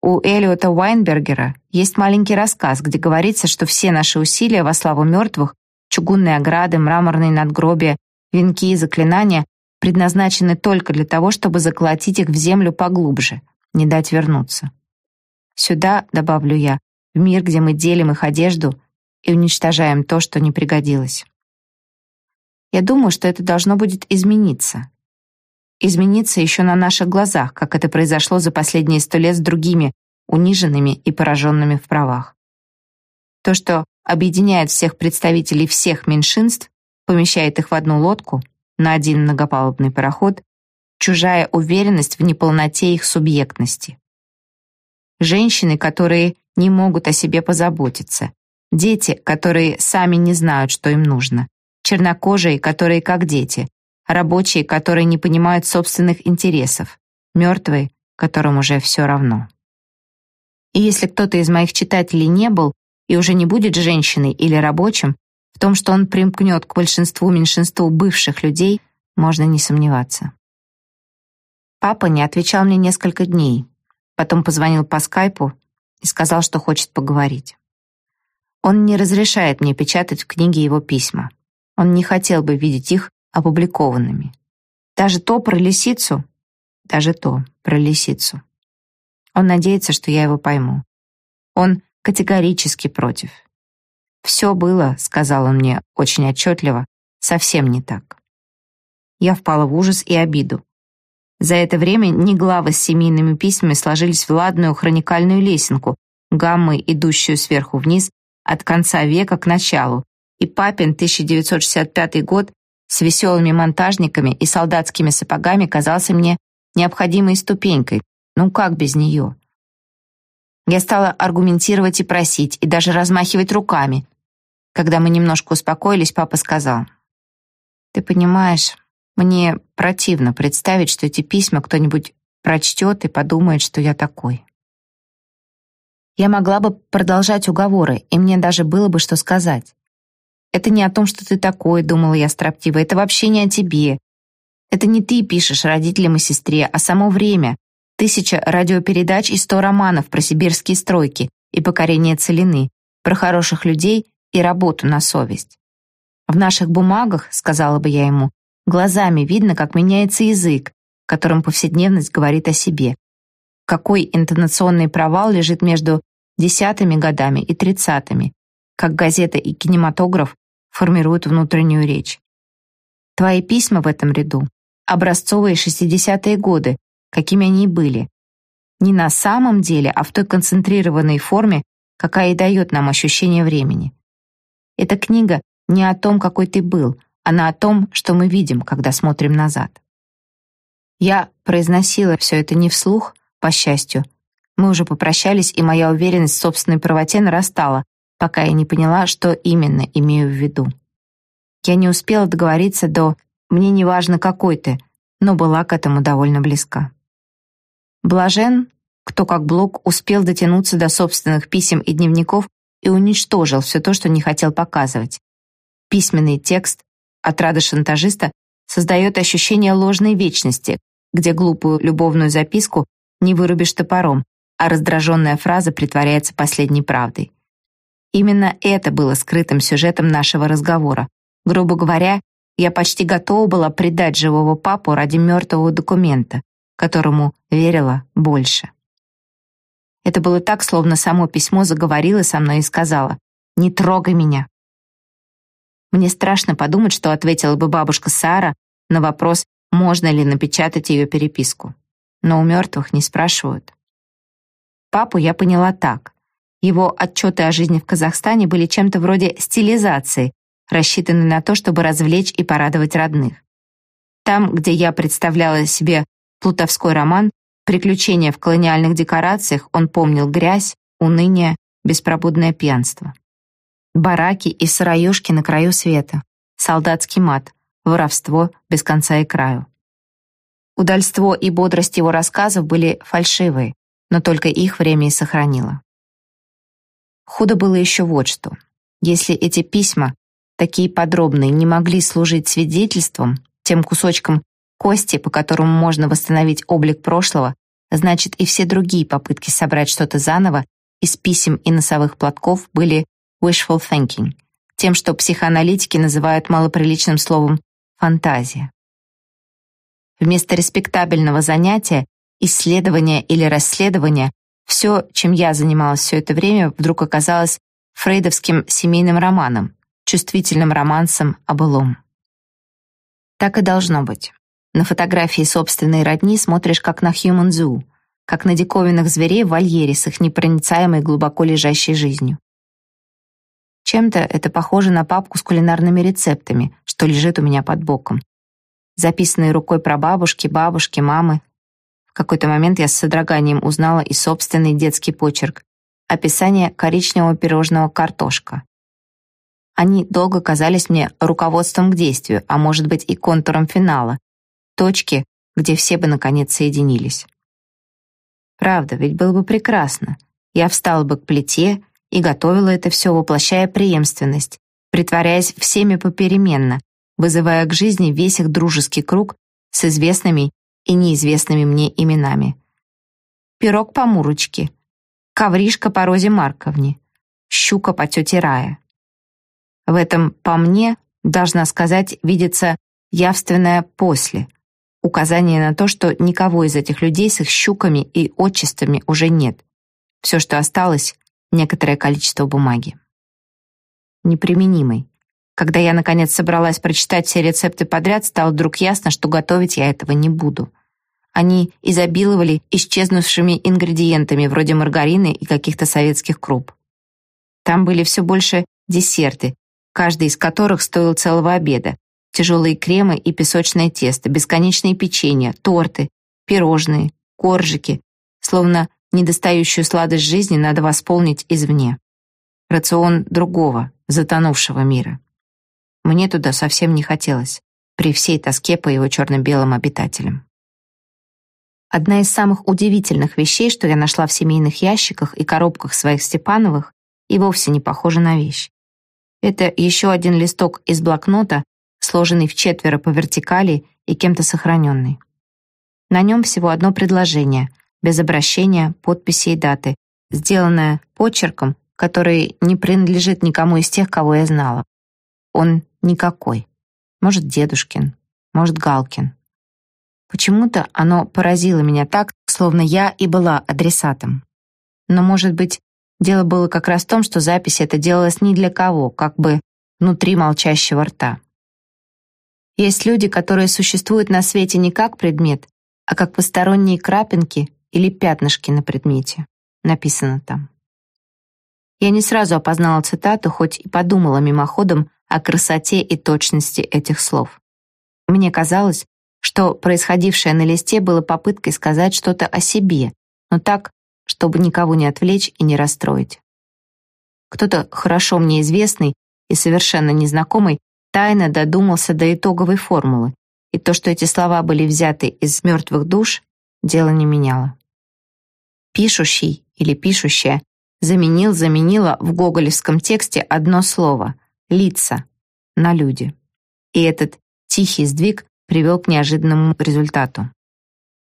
A: У Элиота Уайнбергера есть маленький рассказ, где говорится, что все наши усилия во славу мертвых, чугунные ограды, мраморные надгробия, венки и заклинания предназначены только для того, чтобы заколотить их в землю поглубже, не дать вернуться. Сюда, добавлю я, в мир, где мы делим их одежду, и уничтожаем то, что не пригодилось. Я думаю, что это должно будет измениться. Измениться еще на наших глазах, как это произошло за последние сто лет с другими, униженными и пораженными в правах. То, что объединяет всех представителей всех меньшинств, помещает их в одну лодку, на один многопалубный пароход, чужая уверенность в неполноте их субъектности. Женщины, которые не могут о себе позаботиться, Дети, которые сами не знают, что им нужно. Чернокожие, которые как дети. Рабочие, которые не понимают собственных интересов. Мертвые, которым уже все равно. И если кто-то из моих читателей не был и уже не будет женщиной или рабочим, в том, что он примкнет к большинству-меньшинству бывших людей, можно не сомневаться. Папа не отвечал мне несколько дней, потом позвонил по скайпу и сказал, что хочет поговорить. Он не разрешает мне печатать в книге его письма. Он не хотел бы видеть их опубликованными. Даже то про лисицу, даже то про лисицу. Он надеется, что я его пойму. Он категорически против. «Все было», — сказал он мне очень отчетливо, — «совсем не так». Я впала в ужас и обиду. За это время не главы с семейными письмами сложились в ладную хроникальную лесенку, гаммой, идущую сверху вниз от конца века к началу, и папин 1965 год с веселыми монтажниками и солдатскими сапогами казался мне необходимой ступенькой. Ну как без нее? Я стала аргументировать и просить, и даже размахивать руками. Когда мы немножко успокоились, папа сказал, «Ты понимаешь, мне противно представить, что эти письма кто-нибудь прочтет и подумает, что я такой». Я могла бы продолжать уговоры, и мне даже было бы что сказать. «Это не о том, что ты такой», — думала я строптиво, «это вообще не о тебе. Это не ты пишешь родителям и сестре, а само время. Тысяча радиопередач и сто романов про сибирские стройки и покорение целины, про хороших людей и работу на совесть. В наших бумагах, сказала бы я ему, глазами видно, как меняется язык, которым повседневность говорит о себе. Какой интонационный провал лежит между десятыми годами и тридцатыми, как газета и кинематограф формируют внутреннюю речь. Твои письма в этом ряду — образцовые шестидесятые годы, какими они и были. Не на самом деле, а в той концентрированной форме, какая и дает нам ощущение времени. Эта книга не о том, какой ты был, она о том, что мы видим, когда смотрим назад. Я произносила все это не вслух, по счастью. Мы уже попрощались, и моя уверенность в собственной правоте нарастала, пока я не поняла, что именно имею в виду. Я не успела договориться до «мне не важно, какой ты», но была к этому довольно близка. Блажен, кто как Блок успел дотянуться до собственных писем и дневников и уничтожил все то, что не хотел показывать. Письменный текст отрада шантажиста создает ощущение ложной вечности, где глупую любовную записку не вырубишь топором, а раздраженная фраза притворяется последней правдой. Именно это было скрытым сюжетом нашего разговора. Грубо говоря, я почти готова была предать живого папу ради мертвого документа, которому верила больше. Это было так, словно само письмо заговорило со мной и сказала «Не трогай меня». Мне страшно подумать, что ответила бы бабушка Сара на вопрос, можно ли напечатать ее переписку. Но у мертвых не спрашивают. Папу я поняла так. Его отчеты о жизни в Казахстане были чем-то вроде стилизации, рассчитанной на то, чтобы развлечь и порадовать родных. Там, где я представляла себе плутовской роман, Приключения в колониальных декорациях он помнил грязь, уныние, беспробудное пьянство. Бараки и сыроюшки на краю света, солдатский мат, воровство без конца и краю. Удальство и бодрость его рассказов были фальшивые, но только их время и сохранило. Худо было еще вот что. Если эти письма, такие подробные, не могли служить свидетельством, тем кусочком кости, по которому можно восстановить облик прошлого, значит и все другие попытки собрать что-то заново из писем и носовых платков были wishful thinking, тем, что психоаналитики называют малоприличным словом «фантазия». Вместо респектабельного занятия, исследования или расследования, все, чем я занималась все это время, вдруг оказалось фрейдовским семейным романом, чувствительным романсом о былом. Так и должно быть. На фотографии собственной родни смотришь как на Human Zoo, как на диковинных зверей в вольере с их непроницаемой глубоко лежащей жизнью. Чем-то это похоже на папку с кулинарными рецептами, что лежит у меня под боком. Записанные рукой про бабушки, бабушки, мамы. В какой-то момент я с содроганием узнала и собственный детский почерк. Описание коричневого пирожного «Картошка». Они долго казались мне руководством к действию, а может быть и контуром финала, точки, где все бы наконец соединились. Правда, ведь было бы прекрасно. Я встала бы к плите и готовила это все, воплощая преемственность, притворяясь всеми попеременно, вызывая к жизни весь их дружеский круг с известными и неизвестными мне именами. Пирог по Мурочке, ковришка по Розе Марковне, щука по тете Рая. В этом «по мне», должна сказать, видится явственное «после», указание на то, что никого из этих людей с их щуками и отчествами уже нет. Все, что осталось, некоторое количество бумаги. Неприменимый. Когда я, наконец, собралась прочитать все рецепты подряд, стало вдруг ясно, что готовить я этого не буду. Они изобиловали исчезнувшими ингредиентами, вроде маргарина и каких-то советских круп. Там были все больше десерты, каждый из которых стоил целого обеда, Тяжелые кремы и песочное тесто, бесконечные печенья, торты, пирожные, коржики. Словно недостающую сладость жизни надо восполнить извне. Рацион другого, затонувшего мира. Мне туда совсем не хотелось, при всей тоске по его черно-белым обитателям. Одна из самых удивительных вещей, что я нашла в семейных ящиках и коробках своих Степановых, и вовсе не похожа на вещь. Это еще один листок из блокнота, сложенный в четверо по вертикали и кем-то сохраненный. На нем всего одно предложение, без обращения, подписи и даты, сделанное почерком, который не принадлежит никому из тех, кого я знала. Он никакой. Может, Дедушкин, может, Галкин. Почему-то оно поразило меня так, словно я и была адресатом. Но, может быть, дело было как раз в том, что запись эта делалась не для кого, как бы внутри молчащего рта. Есть люди, которые существуют на свете не как предмет, а как посторонние крапинки или пятнышки на предмете. Написано там. Я не сразу опознала цитату, хоть и подумала мимоходом о красоте и точности этих слов. Мне казалось, что происходившее на листе было попыткой сказать что-то о себе, но так, чтобы никого не отвлечь и не расстроить. Кто-то хорошо мне известный и совершенно незнакомый тайно додумался до итоговой формулы, и то, что эти слова были взяты из мертвых душ, дело не меняло. Пишущий или пишущая заменил, заменила в гоголевском тексте одно слово — лица, на люди. И этот тихий сдвиг привел к неожиданному результату.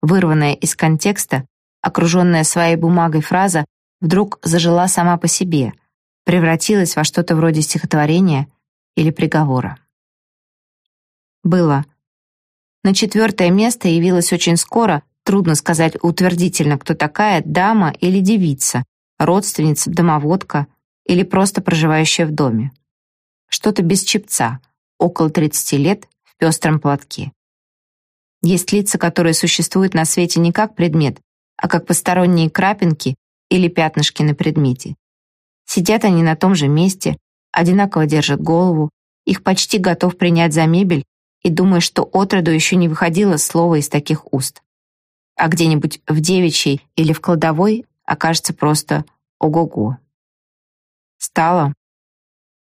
A: Вырванная из контекста, окруженная своей бумагой фраза вдруг зажила сама по себе, превратилась во что-то вроде стихотворения или приговора. Было. На четвертое место явилась очень скоро, трудно сказать утвердительно, кто такая, дама или девица, родственница, домоводка или просто проживающая в доме. Что-то без чепца, около 30 лет, в пестром платке. Есть лица, которые существуют на свете не как предмет, а как посторонние крапинки или пятнышки на предмете. Сидят они на том же месте, одинаково держат голову, их почти готов принять за мебель и думая, что отроду еще не выходило слово из таких уст. А где-нибудь в девичьей или в кладовой окажется просто «ого-го». Стало.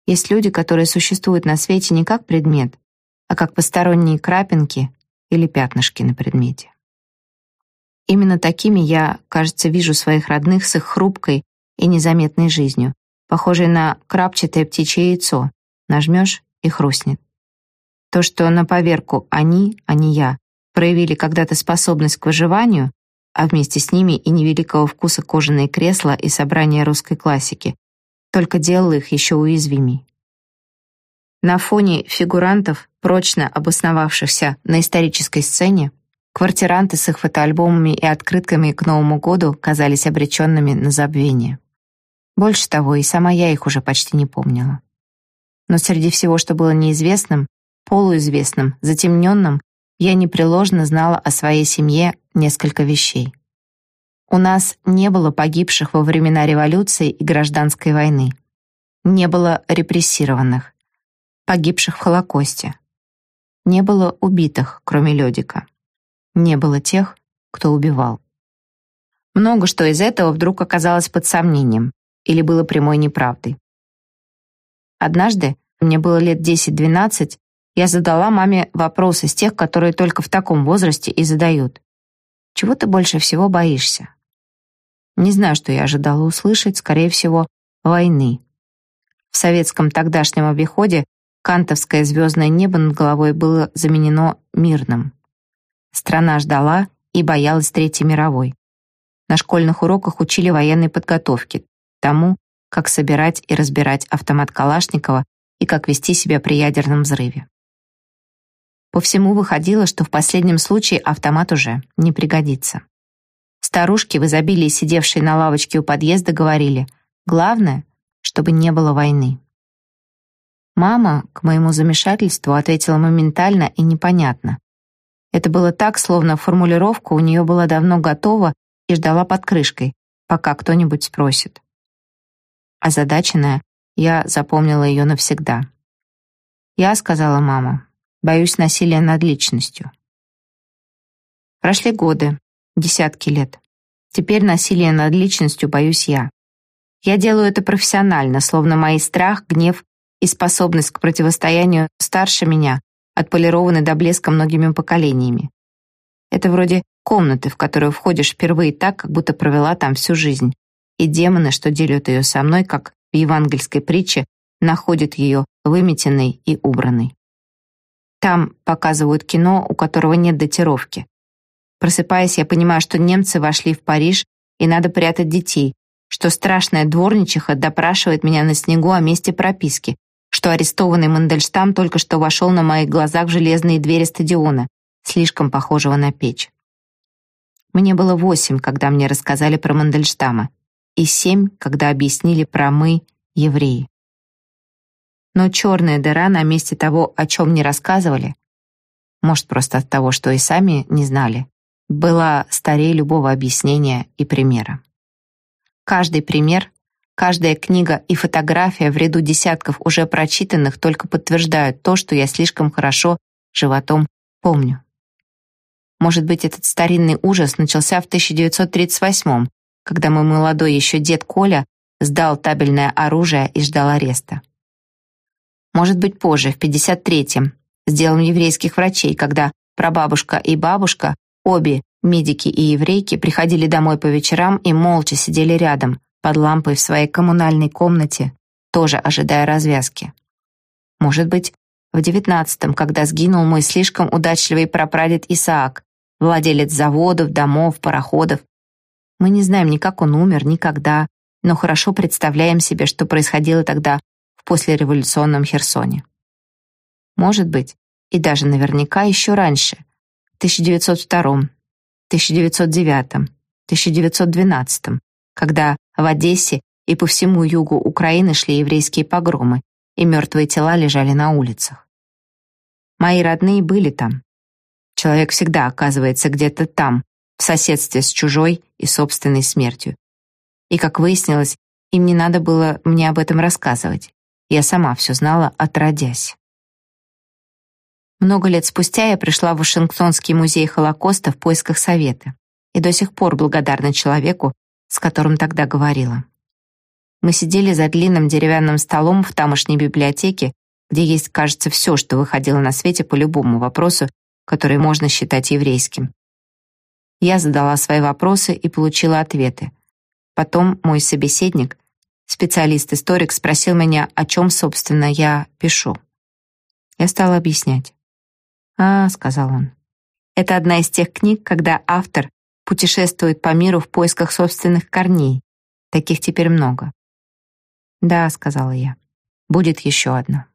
A: Есть люди, которые существуют на свете не как предмет, а как посторонние крапинки или пятнышки на предмете. Именно такими я, кажется, вижу своих родных с их хрупкой и незаметной жизнью, похожей на крапчатое птичье яйцо. Нажмешь и хрустнет. То, что на поверку они, а не я, проявили когда-то способность к выживанию, а вместе с ними и невеликого вкуса кожаные кресла и собрания русской классики, только делало их еще уязвимей. На фоне фигурантов, прочно обосновавшихся на исторической сцене, квартиранты с их фотоальбомами и открытками к Новому году казались обреченными на забвение. Больше того, и сама я их уже почти не помнила. Но среди всего, что было неизвестным, полуизвестным, затемненным, я непреложно знала о своей семье несколько вещей. У нас не было погибших во времена революции и гражданской войны. Не было репрессированных погибших в Холокосте. Не было убитых, кроме Лёдика. Не было тех, кто убивал. Много что из этого вдруг оказалось под сомнением или было прямой неправдой. Однажды, мне было лет 10-12, я задала маме вопрос из тех, которые только в таком возрасте и задают. «Чего ты больше всего боишься?» Не знаю, что я ожидала услышать, скорее всего, войны. В советском тогдашнем обиходе Кантовское звездное небо над головой было заменено мирным. Страна ждала и боялась Третьей мировой. На школьных уроках учили военной подготовке, тому, как собирать и разбирать автомат Калашникова и как вести себя при ядерном взрыве. По всему выходило, что в последнем случае автомат уже не пригодится. Старушки, в изобилии сидевшие на лавочке у подъезда, говорили, главное, чтобы не было войны. Мама, к моему замешательству, ответила моментально и непонятно. Это было так, словно формулировка у нее была давно готова и ждала под крышкой, пока кто-нибудь спросит. Озадаченная, я запомнила ее навсегда. «Я», — сказала мама, — «боюсь насилия над личностью». Прошли годы, десятки лет. Теперь насилие над личностью боюсь я. Я делаю это профессионально, словно мои страх, гнев и способность к противостоянию старше меня, отполированы до блеска многими поколениями. Это вроде комнаты, в которую входишь впервые так, как будто провела там всю жизнь, и демоны, что делят ее со мной, как в евангельской притче, находят ее выметенной и убранной. Там показывают кино, у которого нет датировки. Просыпаясь, я понимаю, что немцы вошли в Париж, и надо прятать детей, что страшная дворничиха допрашивает меня на снегу о месте прописки, что арестованный Мандельштам только что вошел на моих глазах в железные двери стадиона, слишком похожего на печь. Мне было восемь, когда мне рассказали про Мандельштама, и семь, когда объяснили про мы, евреи. Но черная дыра на месте того, о чем не рассказывали, может, просто от того, что и сами не знали, была старее любого объяснения и примера. Каждый пример, каждая книга и фотография в ряду десятков уже прочитанных только подтверждают то, что я слишком хорошо животом помню. Может быть, этот старинный ужас начался в 1938 когда мой молодой еще дед Коля сдал табельное оружие и ждал ареста. Может быть, позже, в 53-м, с делом еврейских врачей, когда прабабушка и бабушка, обе Медики и еврейки приходили домой по вечерам и молча сидели рядом, под лампой в своей коммунальной комнате, тоже ожидая развязки. Может быть, в девятнадцатом, когда сгинул мой слишком удачливый прапрадед Исаак, владелец заводов, домов, пароходов. Мы не знаем ни как он умер, ни когда, но хорошо представляем себе, что происходило тогда в послереволюционном Херсоне. Может быть, и даже наверняка еще раньше, 1902 1909, 1912, когда в Одессе и по всему югу Украины шли еврейские погромы, и мертвые тела лежали на улицах. Мои родные были там. Человек всегда оказывается где-то там, в соседстве с чужой и собственной смертью. И, как выяснилось, им не надо было мне об этом рассказывать. Я сама все знала, отродясь. Много лет спустя я пришла в Вашингтонский музей Холокоста в поисках совета и до сих пор благодарна человеку, с которым тогда говорила. Мы сидели за длинным деревянным столом в тамошней библиотеке, где есть, кажется, все, что выходило на свете по любому вопросу, который можно считать еврейским. Я задала свои вопросы и получила ответы. Потом мой собеседник, специалист-историк, спросил меня, о чем, собственно, я пишу. Я стала объяснять. «А», — сказал он, — «это одна из тех книг, когда автор путешествует по миру в поисках собственных корней. Таких теперь много». «Да», — сказала я, — «будет еще одна».